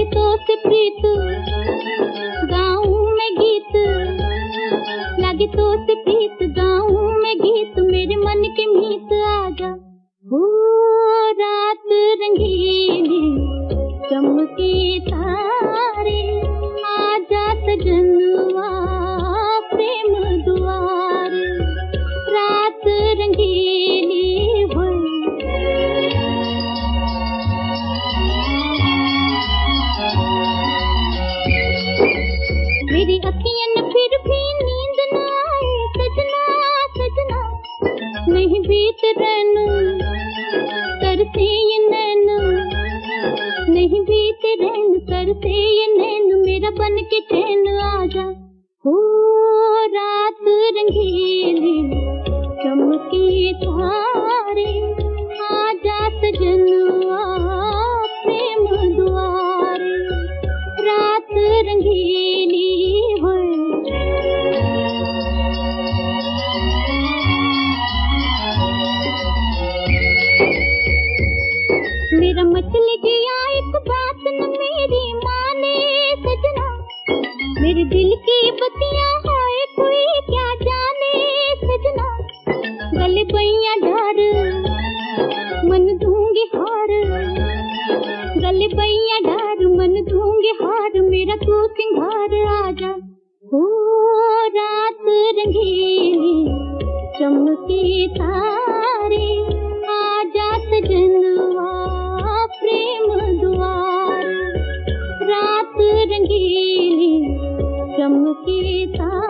लगे तो से प्रीत गाँव में गीत। लगे तो से प्रीत गाँव में गीत, मेरे मन के मीत आजा मेरी अखियन फिर भी नींद न आए, सजना सजना। नहीं बीत रैन तरसे ये नैन। नहीं बीत रैन तरसे ये नैन, मेरा बन के चैन आजा हो रात रंगीली चमके तारे आजा सजनवा प्रेम द्वार। रात रंगीली। जिया एक बात न मेरी माने सजना। मेरे दिल की बत्तियाँ हाय कोई क्या जाने सजना। गले बैया डर, मन दूँगी हार। गले बैया डर, मन दूँगी हार, मेरा तू सिंगार आजा, हो रात रंगीली। मेरे